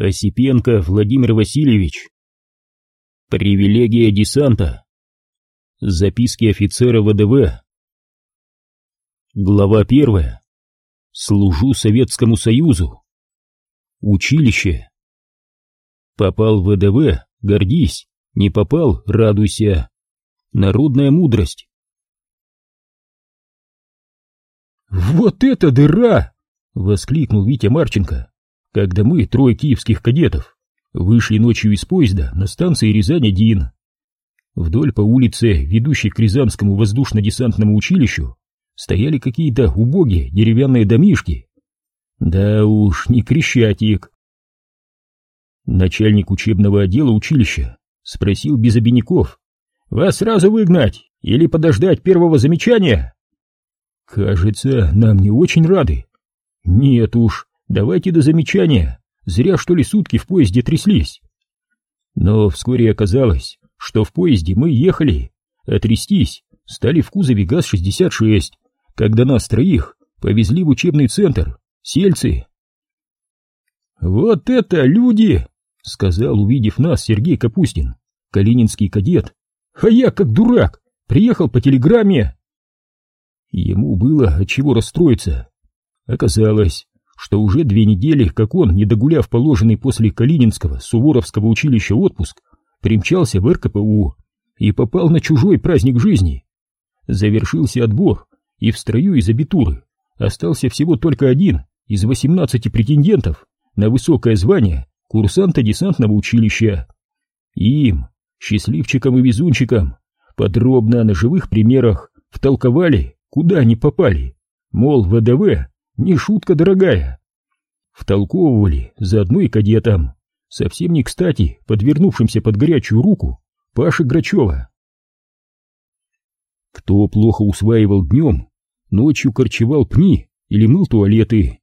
Осипенко Владимир Васильевич. Привилегия десанта. Записки офицера ВДВ. Глава первая. Служу Советскому Союзу. Училище. Попал в ВДВ, гордись, не попал, радуйся. Народная мудрость. «Вот это дыра!» — воскликнул Витя Марченко когда мы, трое киевских кадетов, вышли ночью из поезда на станции Рязань-1. Вдоль по улице, ведущей к Рязанскому воздушно-десантному училищу, стояли какие-то убогие деревянные домишки. Да уж, не крещатик. Начальник учебного отдела училища спросил без обиняков, «Вас сразу выгнать или подождать первого замечания?» «Кажется, нам не очень рады». «Нет уж, Давайте до замечания. Зря, что ли, сутки в поезде тряслись. Но вскоре оказалось, что в поезде мы ехали, отрястись, стали в кузове ГАЗ-66, когда нас троих повезли в учебный центр, сельцы. «Вот это люди!» — сказал, увидев нас, Сергей Капустин, калининский кадет. «А я, как дурак, приехал по телеграмме!» Ему было от чего расстроиться. Оказалось, что уже две недели, как он, не догуляв положенный после Калининского Суворовского училища отпуск, примчался в РКПУ и попал на чужой праздник жизни. Завершился отбор, и в строю из абитуры остался всего только один из 18 претендентов на высокое звание курсанта десантного училища. Им, счастливчикам и везунчикам, подробно на живых примерах втолковали, куда они попали, мол, ВДВ не шутка дорогая. Втолковывали заодно и кадетам, совсем не кстати подвернувшимся под горячую руку Паши Грачева. Кто плохо усваивал днем, ночью корчевал пни или мыл туалеты.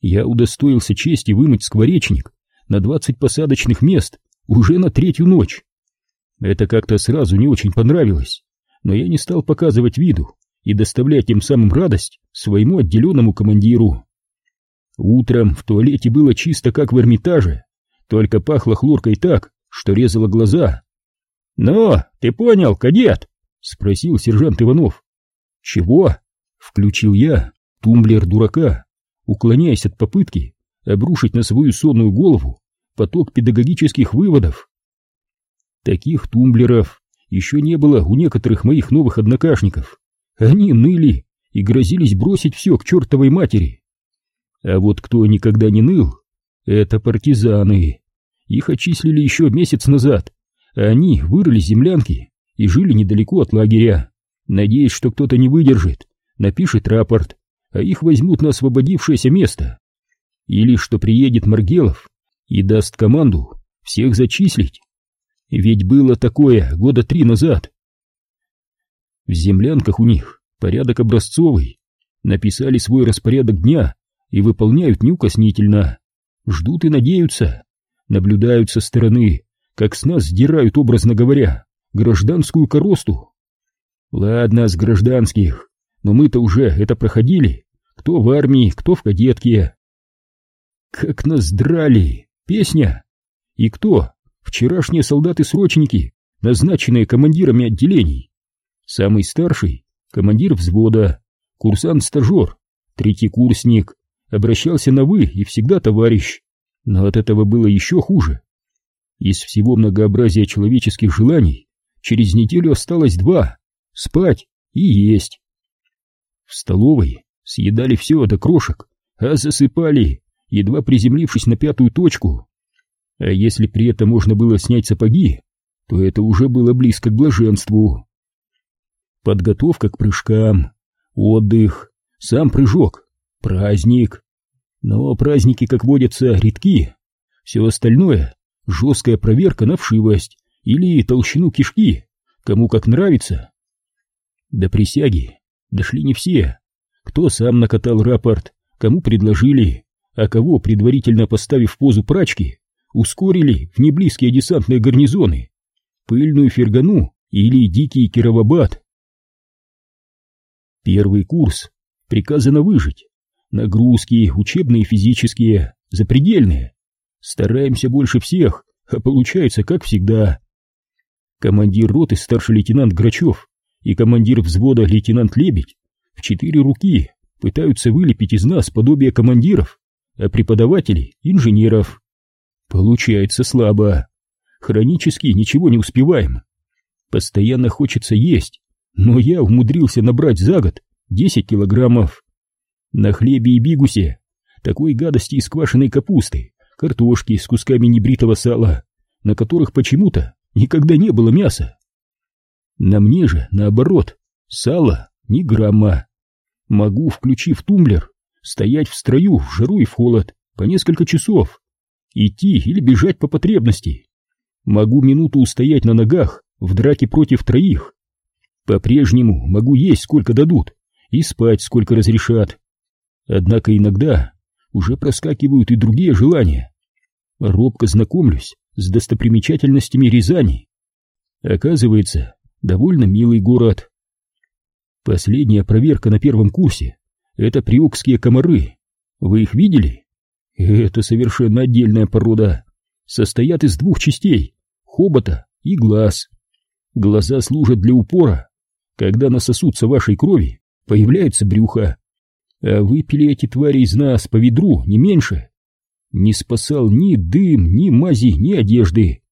Я удостоился чести вымыть скворечник на двадцать посадочных мест уже на третью ночь. Это как-то сразу не очень понравилось, но я не стал показывать виду и доставлять тем самым радость своему отделенному командиру. Утром в туалете было чисто, как в Эрмитаже, только пахло хлоркой так, что резало глаза. «Но, ты понял, кадет?» — спросил сержант Иванов. «Чего?» — включил я тумблер дурака, уклоняясь от попытки обрушить на свою сонную голову поток педагогических выводов. Таких тумблеров еще не было у некоторых моих новых однокашников. Они ныли и грозились бросить все к чертовой матери. А вот кто никогда не ныл, это партизаны. Их отчислили еще месяц назад, они вырыли землянки и жили недалеко от лагеря, надеясь, что кто-то не выдержит, напишет рапорт, а их возьмут на освободившееся место. Или что приедет Маргелов и даст команду всех зачислить. Ведь было такое года три назад. В землянках у них порядок образцовый. Написали свой распорядок дня и выполняют неукоснительно. Ждут и надеются. Наблюдают со стороны, как с нас сдирают, образно говоря, гражданскую коросту. Ладно, с гражданских, но мы-то уже это проходили. Кто в армии, кто в кадетке. Как нас драли! Песня! И кто? Вчерашние солдаты-срочники, назначенные командирами отделений. Самый старший — командир взвода, курсант-стажер, третий курсник, обращался на «вы» и всегда товарищ. Но от этого было еще хуже. Из всего многообразия человеческих желаний через неделю осталось два — спать и есть. В столовой съедали все до крошек, а засыпали, едва приземлившись на пятую точку. А если при этом можно было снять сапоги, то это уже было близко к блаженству подготовка к прыжкам, отдых, сам прыжок, праздник. Но праздники, как водятся, редки. Все остальное — жесткая проверка на вшивость или толщину кишки, кому как нравится. До присяги дошли не все. Кто сам накатал рапорт, кому предложили, а кого, предварительно поставив позу прачки, ускорили в неблизкие десантные гарнизоны, пыльную Фергану или дикий Кировабад. Первый курс. Приказано выжить. Нагрузки, учебные физические, запредельные. Стараемся больше всех, а получается как всегда. Командир роты старший лейтенант Грачев и командир взвода лейтенант Лебедь в четыре руки пытаются вылепить из нас подобие командиров, а преподавателей — инженеров. Получается слабо. Хронически ничего не успеваем. Постоянно хочется есть, но я умудрился набрать за год 10 килограммов. На хлебе и бигусе такой гадости из квашеной капусты, картошки с кусками небритого сала, на которых почему-то никогда не было мяса. На мне же, наоборот, сало ни грамма. Могу, включив тумблер, стоять в строю в жару и в холод по несколько часов, идти или бежать по потребности. Могу минуту устоять на ногах в драке против троих. По-прежнему могу есть сколько дадут и спать сколько разрешат. Однако иногда уже проскакивают и другие желания. Робко знакомлюсь с достопримечательностями Рязани. Оказывается, довольно милый город. Последняя проверка на первом курсе — это приокские комары. Вы их видели? Это совершенно отдельная порода. Состоят из двух частей — хобота и глаз. Глаза служат для упора. Когда насосутся вашей крови, появляется брюхо. А выпили эти твари из нас по ведру, не меньше. Не спасал ни дым, ни мази, ни одежды.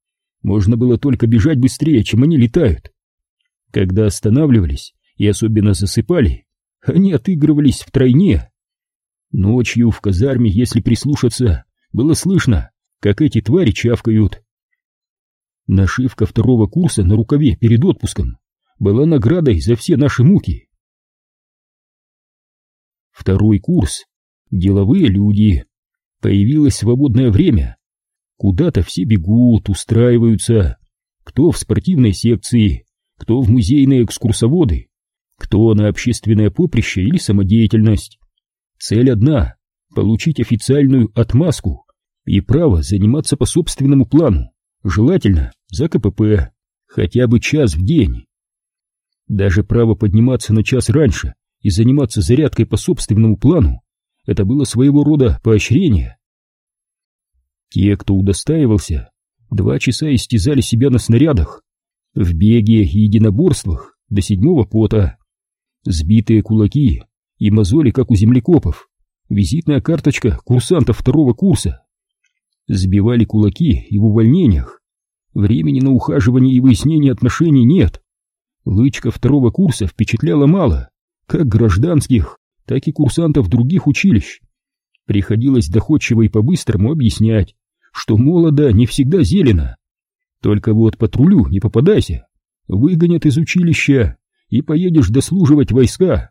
Можно было только бежать быстрее, чем они летают. Когда останавливались и особенно засыпали, они отыгрывались втройне. Ночью в казарме, если прислушаться, было слышно, как эти твари чавкают. Нашивка второго курса на рукаве перед отпуском была наградой за все наши муки. Второй курс. Деловые люди. Появилось свободное время. Куда-то все бегут, устраиваются. Кто в спортивной секции, кто в музейные экскурсоводы, кто на общественное поприще или самодеятельность. Цель одна — получить официальную отмазку и право заниматься по собственному плану, желательно за КПП, хотя бы час в день. Даже право подниматься на час раньше и заниматься зарядкой по собственному плану — это было своего рода поощрение. Те, кто удостаивался, два часа истязали себя на снарядах, в беге и единоборствах до седьмого пота. Сбитые кулаки и мозоли, как у землекопов. Визитная карточка курсантов второго курса. Сбивали кулаки и в увольнениях. Времени на ухаживание и выяснение отношений нет. Лычка второго курса впечатляла мало, как гражданских, так и курсантов других училищ. Приходилось доходчиво и по-быстрому объяснять, что молодо не всегда зелено. Только вот патрулю не попадайся, выгонят из училища и поедешь дослуживать войска.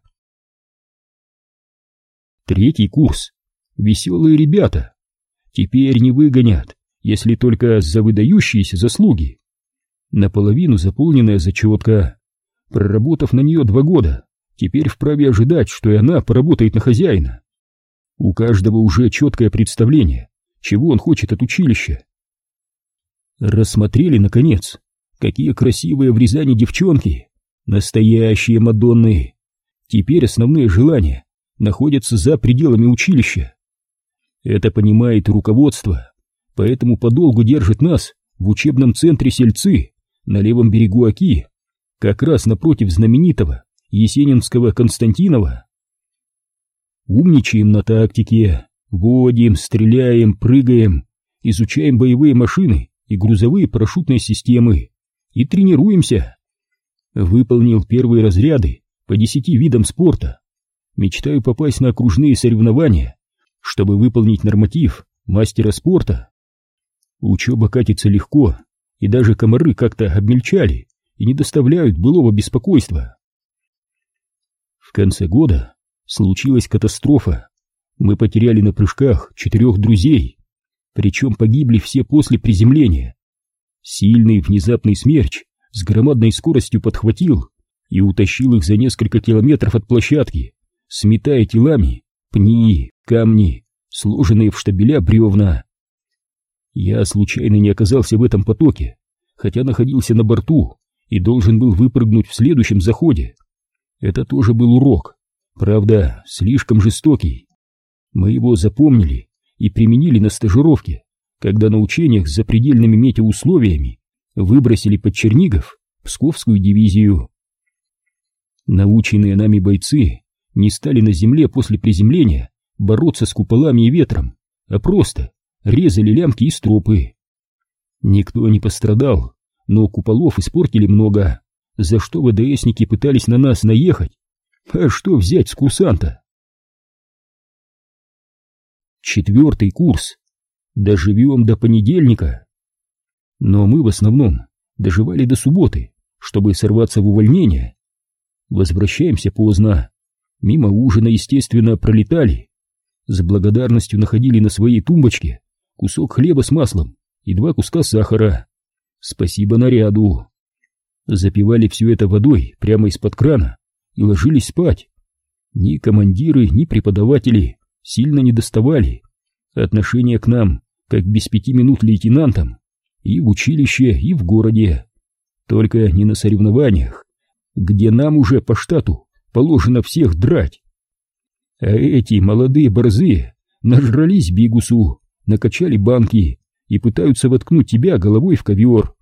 Третий курс. Веселые ребята. Теперь не выгонят, если только за выдающиеся заслуги. Наполовину заполненная зачетка. Проработав на нее два года, теперь вправе ожидать, что и она поработает на хозяина. У каждого уже четкое представление, чего он хочет от училища. Рассмотрели, наконец, какие красивые в Рязани девчонки, настоящие Мадонны. Теперь основные желания находятся за пределами училища. Это понимает руководство, поэтому подолгу держит нас в учебном центре Сельцы на левом берегу Оки, как раз напротив знаменитого Есенинского Константинова. Умничаем на тактике, Водим, стреляем, прыгаем, изучаем боевые машины и грузовые парашютные системы и тренируемся. Выполнил первые разряды по десяти видам спорта. Мечтаю попасть на окружные соревнования, чтобы выполнить норматив мастера спорта. Учеба катится легко, и даже комары как-то обмельчали и не доставляют былого беспокойства. В конце года случилась катастрофа. Мы потеряли на прыжках четырех друзей, причем погибли все после приземления. Сильный внезапный смерч с громадной скоростью подхватил и утащил их за несколько километров от площадки, сметая телами пни, камни, сложенные в штабеля бревна. Я случайно не оказался в этом потоке, хотя находился на борту и должен был выпрыгнуть в следующем заходе. Это тоже был урок, правда, слишком жестокий. Мы его запомнили и применили на стажировке, когда на учениях с запредельными метеоусловиями выбросили под Чернигов Псковскую дивизию. Наученные нами бойцы не стали на земле после приземления бороться с куполами и ветром, а просто резали лямки и стропы. Никто не пострадал, но куполов испортили много, за что ВДСники пытались на нас наехать. А что взять с курсанта? Четвертый курс. Доживем до понедельника. Но мы в основном доживали до субботы, чтобы сорваться в увольнение. Возвращаемся поздно. Мимо ужина, естественно, пролетали. С благодарностью находили на своей тумбочке кусок хлеба с маслом и два куска сахара. Спасибо наряду. Запивали все это водой прямо из-под крана и ложились спать. Ни командиры, ни преподаватели сильно не доставали. Отношение к нам, как без пяти минут лейтенантам, и в училище, и в городе. Только не на соревнованиях, где нам уже по штату положено всех драть. А эти молодые борзые нажрались бигусу, накачали банки и пытаются воткнуть тебя головой в ковер.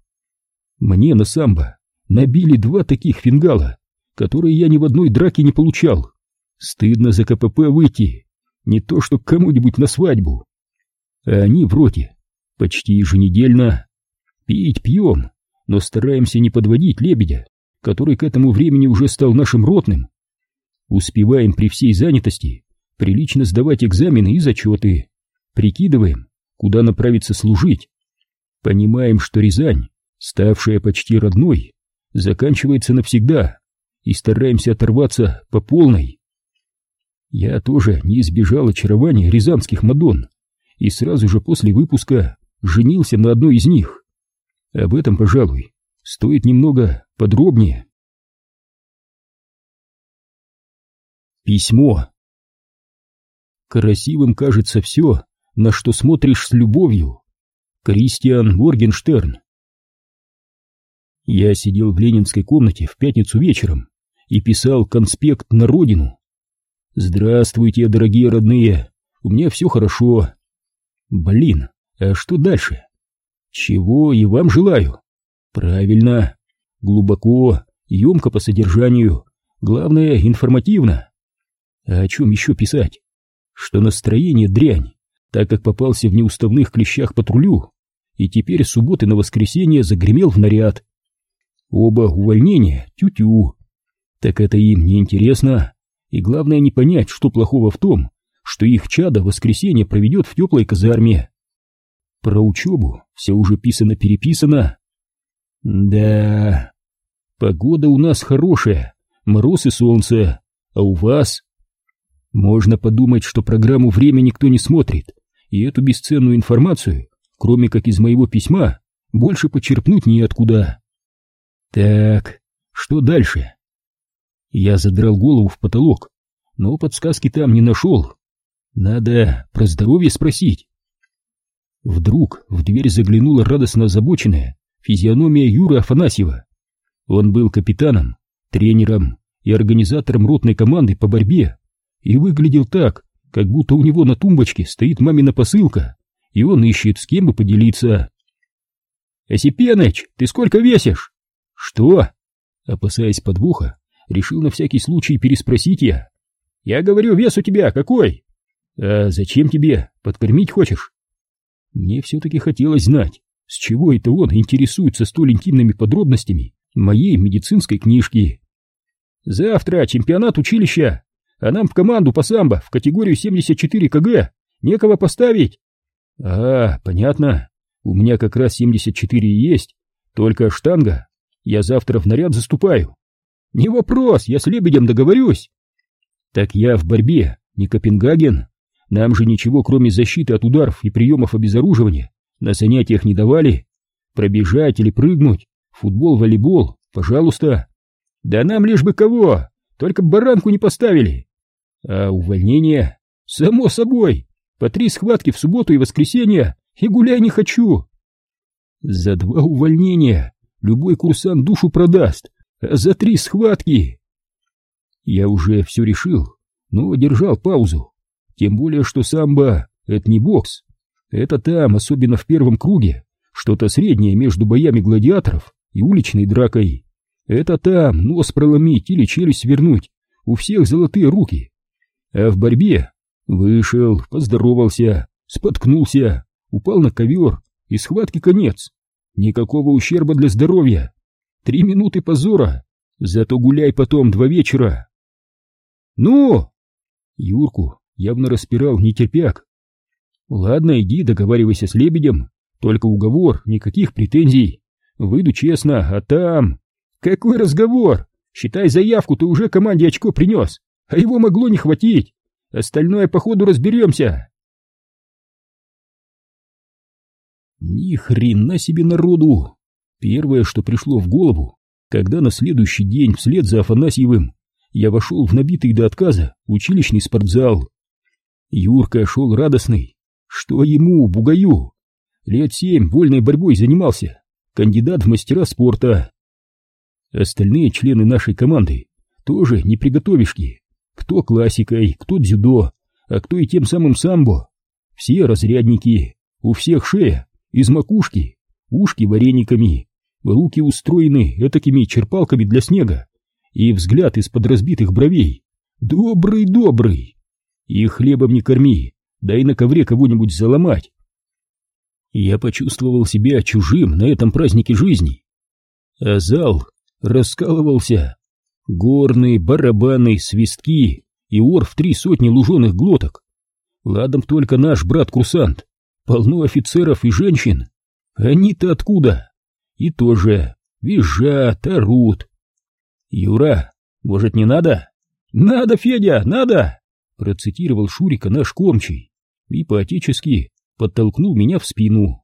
Мне на самбо набили два таких фингала, которые я ни в одной драке не получал. Стыдно за КПП выйти, не то что кому-нибудь на свадьбу. А они в роте почти еженедельно. Пить пьем, но стараемся не подводить лебедя, который к этому времени уже стал нашим ротным. Успеваем при всей занятости прилично сдавать экзамены и зачеты. Прикидываем, куда направиться служить. Понимаем, что Рязань, ставшая почти родной, заканчивается навсегда, и стараемся оторваться по полной. Я тоже не избежал очарования рязанских мадон, и сразу же после выпуска женился на одной из них. Об этом, пожалуй, стоит немного подробнее. Письмо. Красивым кажется все, на что смотришь с любовью. Кристиан Моргенштерн. Я сидел в ленинской комнате в пятницу вечером и писал конспект на родину. «Здравствуйте, дорогие родные, у меня все хорошо». «Блин, а что дальше?» «Чего и вам желаю». «Правильно, глубоко, емко по содержанию, главное, информативно». А о чем еще писать? Что настроение дрянь, так как попался в неуставных клещах патрулю, и теперь с субботы на воскресенье загремел в наряд. Оба увольнения тю-тю. Так это им не интересно, и главное не понять, что плохого в том, что их чадо воскресенье проведет в теплой казарме. Про учебу все уже писано-переписано. Да, погода у нас хорошая, мороз и солнце, а у вас? Можно подумать, что программу «Время» никто не смотрит, и эту бесценную информацию, кроме как из моего письма, больше почерпнуть неоткуда. Так, что дальше? Я задрал голову в потолок, но подсказки там не нашел. Надо про здоровье спросить. Вдруг в дверь заглянула радостно озабоченная физиономия Юры Афанасьева. Он был капитаном, тренером и организатором ротной команды по борьбе и выглядел так, как будто у него на тумбочке стоит мамина посылка, и он ищет, с кем бы поделиться. «Осипеныч, ты сколько весишь?» «Что?» Опасаясь подвоха, решил на всякий случай переспросить я. «Я говорю, вес у тебя какой?» «А зачем тебе? Подкормить хочешь?» Мне все-таки хотелось знать, с чего это он интересуется столь интимными подробностями моей медицинской книжки. «Завтра чемпионат училища а нам в команду по самбо в категорию 74 кг некого поставить. А, понятно. У меня как раз 74 и есть, только штанга. Я завтра в наряд заступаю. Не вопрос, я с Лебедем договорюсь. Так я в борьбе, не Копенгаген. Нам же ничего, кроме защиты от ударов и приемов обезоруживания, на занятиях не давали. Пробежать или прыгнуть, футбол, волейбол, пожалуйста. Да нам лишь бы кого, только баранку не поставили. А увольнение? Само собой. По три схватки в субботу и воскресенье, и гуляй не хочу. За два увольнения любой курсант душу продаст, а за три схватки... Я уже все решил, но держал паузу. Тем более, что самбо — это не бокс. Это там, особенно в первом круге, что-то среднее между боями гладиаторов и уличной дракой. Это там нос проломить или челюсть свернуть, у всех золотые руки. А в борьбе вышел, поздоровался, споткнулся, упал на ковер, и схватки конец. Никакого ущерба для здоровья. Три минуты позора, зато гуляй потом два вечера. Ну! Юрку явно распирал нетерпяк. Ладно, иди договаривайся с Лебедем, только уговор, никаких претензий. Выйду честно, а там... Какой разговор? Считай, заявку ты уже команде очко принес, а его могло не хватить. Остальное по ходу разберемся. Ни хрена себе народу! Первое, что пришло в голову, когда на следующий день вслед за Афанасьевым я вошел в набитый до отказа училищный спортзал. Юрка шел радостный. Что ему, бугаю? Лет семь вольной борьбой занимался, кандидат в мастера спорта. Остальные члены нашей команды тоже не приготовишки. Кто классикой, кто дзюдо, а кто и тем самым самбо. Все разрядники, у всех шея, из макушки, ушки варениками, руки устроены этакими черпалками для снега, и взгляд из-под разбитых бровей. Добрый-добрый. И хлебом не корми, дай на ковре кого-нибудь заломать. Я почувствовал себя чужим на этом празднике жизни. А зал раскалывался. Горные, барабаны, свистки и ор в три сотни луженых глоток. Ладом только наш брат-курсант. Полно офицеров и женщин. Они-то откуда? И тоже визжат, орут. Юра, может не надо? Надо, Федя, надо! Процитировал Шурика наш кормчий и поотечески подтолкнул меня в спину.